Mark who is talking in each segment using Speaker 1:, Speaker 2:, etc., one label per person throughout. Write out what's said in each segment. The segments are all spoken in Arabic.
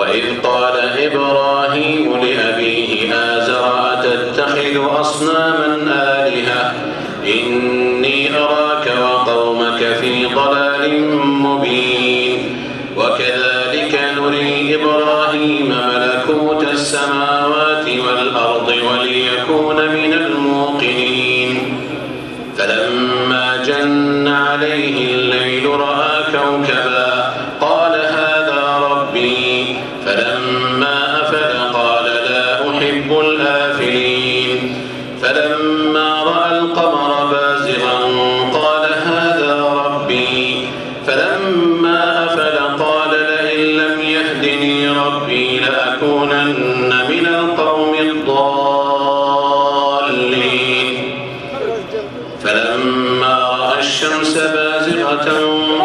Speaker 1: وإذ قال إبراهيم لأبيه آزر أتتخذ أصناما سبازغة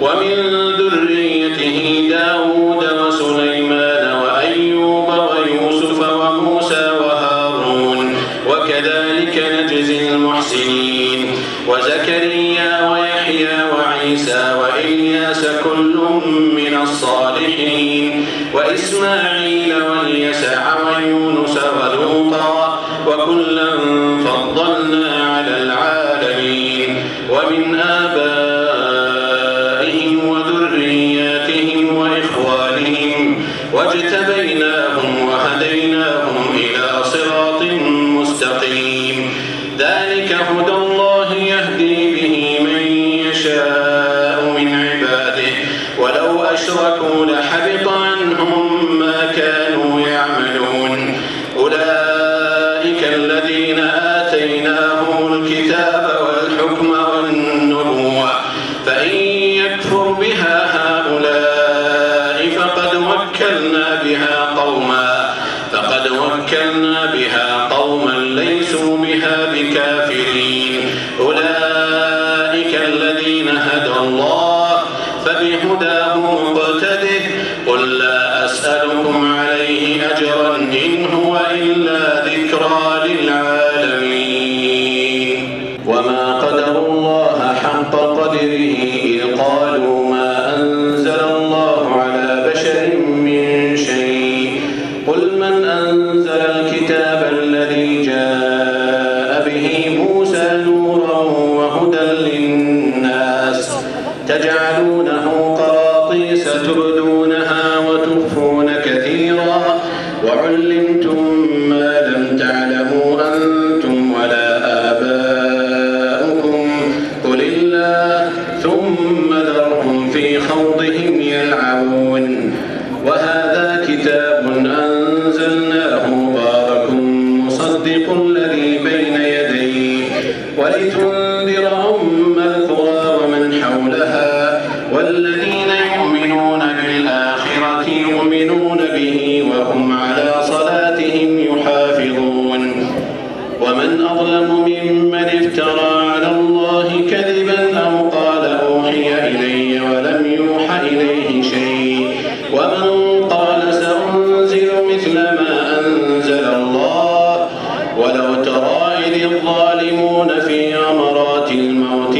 Speaker 1: ومن ذريته كل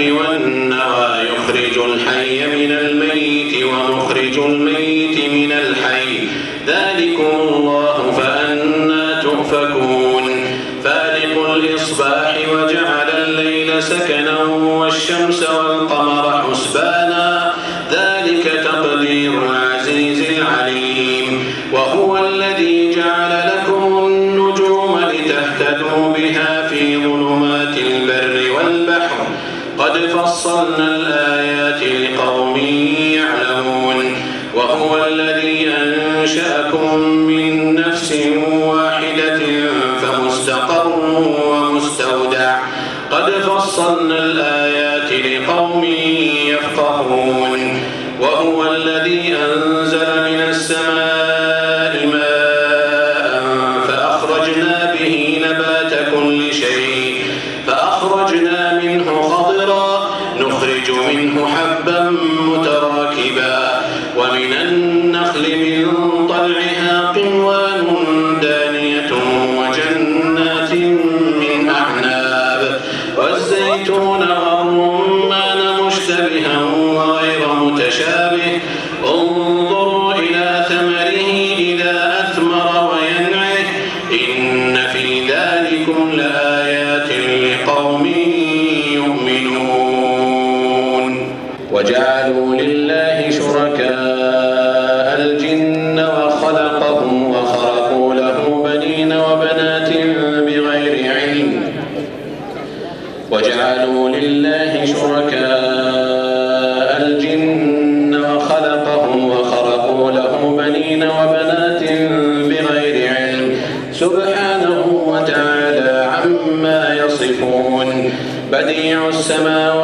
Speaker 1: والنوى يخرج الحي من الميت السماوات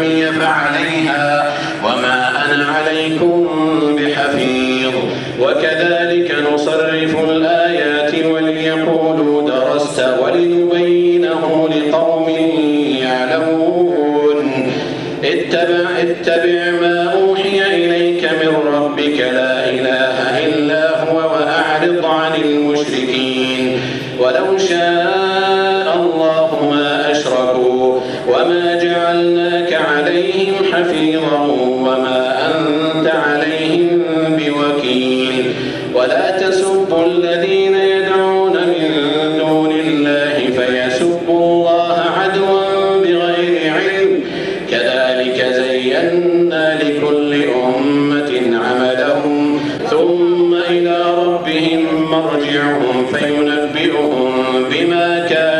Speaker 1: هي فعليها وما أنا عليكم بحفيظ. وكذلك نصرف بما كانوا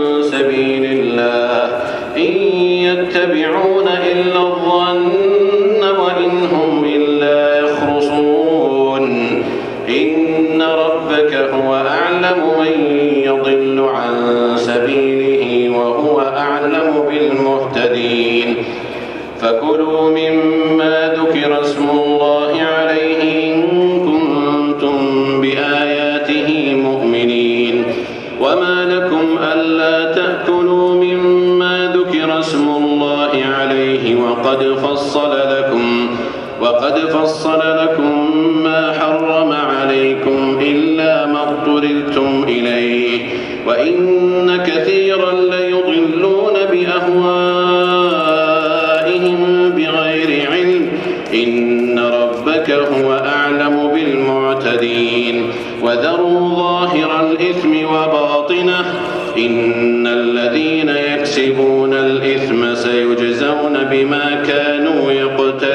Speaker 1: يتبعون إلا الظن. ذكر اسم الله عليه وقد فصل لكم وقد فصل لكم ما حرم عليكم إلا ما اضطررتم إليه. وإن كثيرا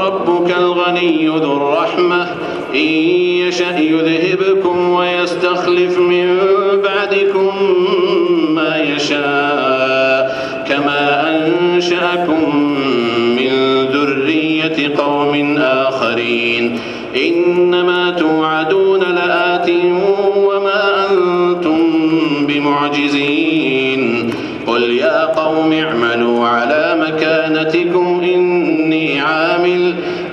Speaker 1: وربك الغني ذو الرحمة. إن يشأ يذهبكم ويستخلف من بعدكم ما يشاء. كما أنشأكم من ذرية قوم آخرين. إنما توعدون لآت وما أنتم بمعجزين. قل يا قوم اعملوا على مكانتكم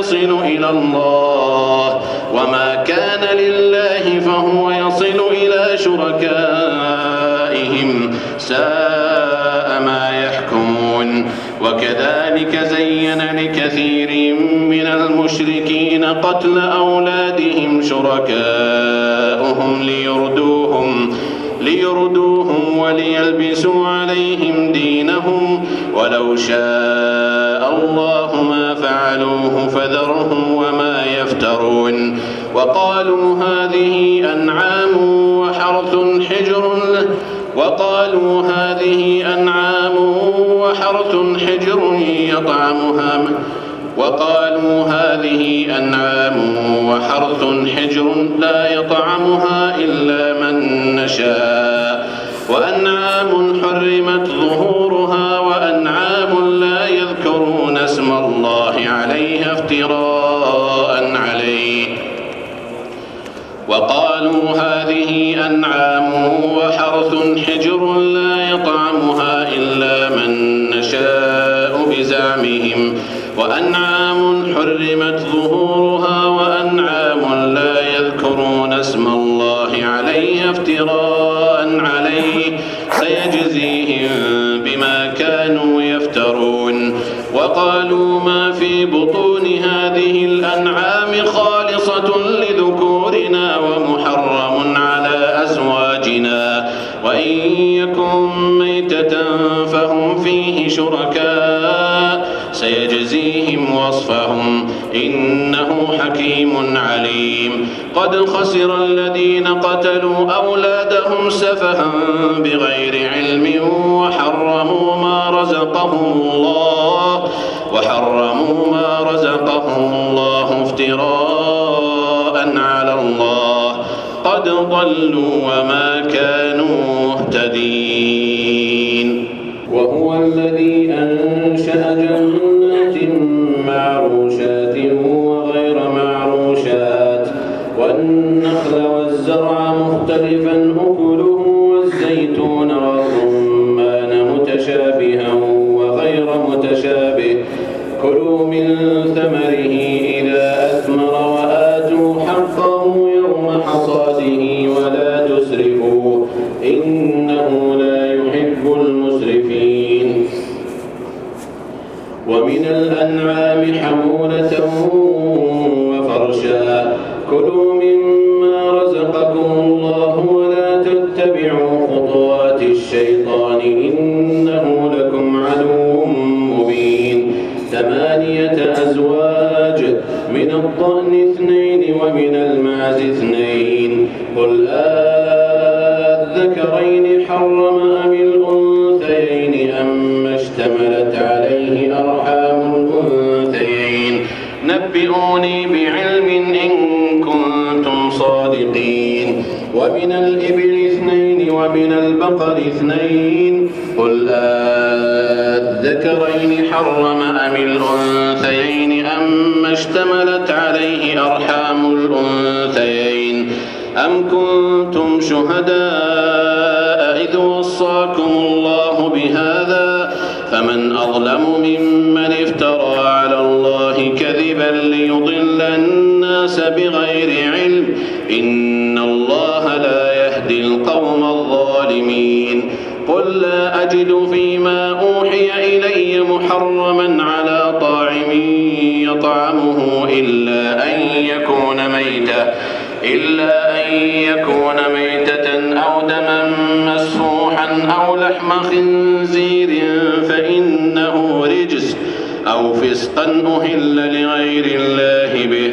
Speaker 1: يصل إلى الله وما كان لله فهو يصل إلى شركائهم ساء ما يحكمون. وكذلك زين لكثير من المشركين قتل أولادهم شركاؤهم ليردوهم ليردوهم وليلبسوا عليهم دينهم. ولو شاء الله فعلوه فذرهم وما يفترون وقالوا هذه أنعام وحرث حجر وقالوا هذه أنعام وحرث حجر يطعمها وقالوا هذه أنعام وحرث حجر لا يطعمها إلا من نشاء وأنعام حرمت ظهورها وأنعام افتراء عليه. وقالوا هذه أنعام وحرث حجر لا يطعمها إلا من نشاء بزعمهم. وأنعام حرمت ظهورها وأنعام لا يذكرون اسم الله عليها افتراء عليه. سيجزيهم بما كانوا يفترون. وقالوا ما بطون هذه الأنعام خالصة لذكورنا ومحرم على أزواجنا. وإن يكن ميتة فهم فيه شركاء. سيجزيهم وصفهم إنه حكيم عليم. قد خسر الذين قتلوا أولادهم سفها بغير علم وحرموا ما رزقهم الله. وحرموا ما رزقهم الله افتراء على الله. قد ضلوا وما كانوا مهتدين. وهو الذي أنشأ الشيطان بغير علم. إن الله لا يهدي القوم الظالمين. قل لا أجد فيما أوحي إلي محرما على طاعم يطعمه إلا أن يكون ميتة إلا أن يكون ميتة أو دما مسفوحا أو لحم خنزير فإنه رجس أو فسقا أهل لغير الله به.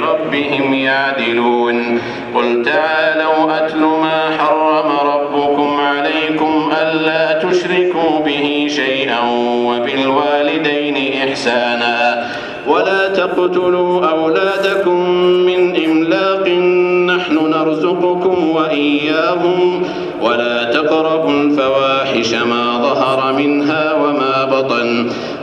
Speaker 1: بربهم يعدلون. قل تعالوا أتل ما حرم ربكم عليكم ألا تشركوا به شيئا وبالوالدين إحسانا. ولا تقتلوا أولادكم من إملاق نحن نرزقكم وإياهم. ولا تقربوا الفواحش ما ظهر منها وما بطن.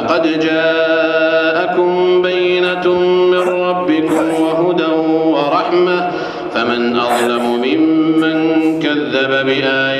Speaker 1: فقد جاءكم بينة من ربكم وهدى ورحمة فمن أظلم ممن كذب بآيات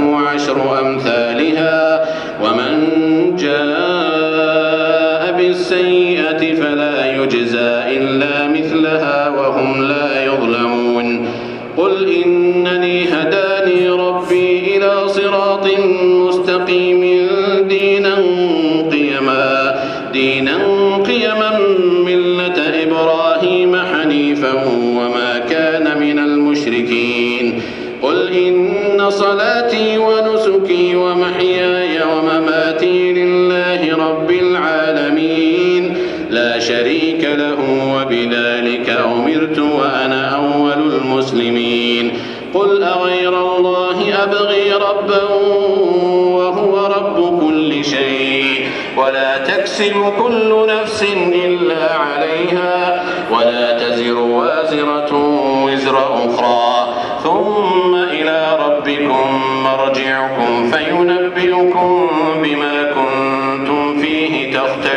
Speaker 1: رب العالمين. لا شريك له وبذلك أمرت وأنا أول المسلمين. قل أغير الله أبغي ربا وهو رب كل شيء. ولا تكسب كل نفس إلا عليها. ولا تزر وازرة وزر أخرى. ثم إلى ربكم مرجعكم فينبئكم بما